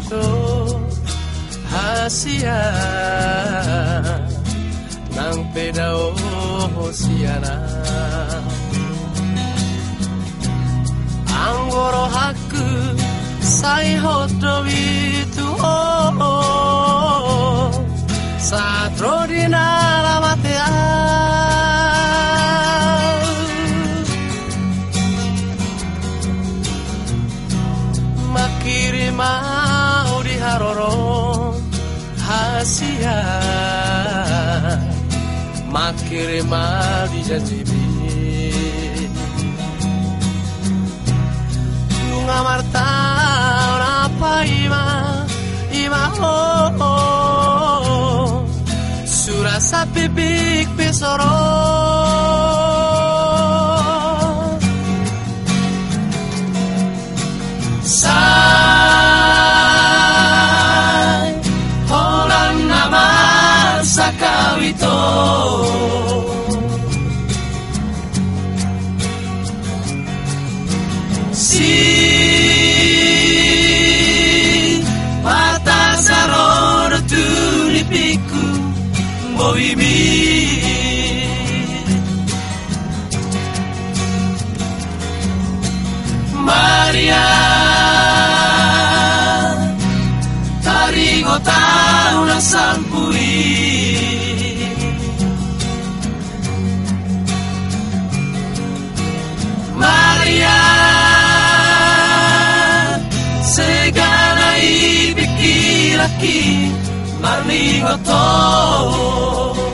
ito Hasia ng pedahosiana Ang gorohaku sai hotobi diharoro hasia makiri mau dijanjibi Nunga marta apa ima ima oh, oh. surasa bibik pesoro Sai vivir. María, tarigota una salpurí. María, se gana y piquira aquí. Marriba todo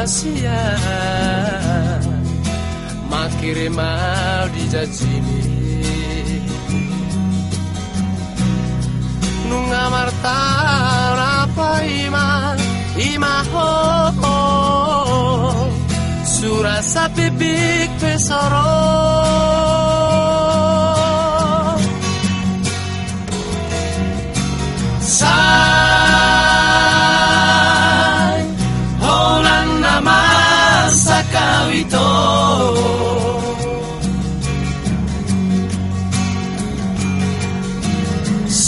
hasia Makiri mau dijajini Nunga marta apa ima ima ho. Surasa bibik pesoro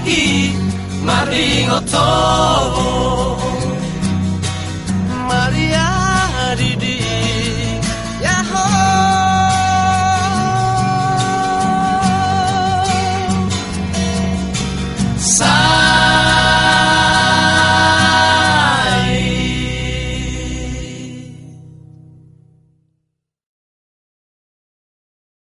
aquí, más todo.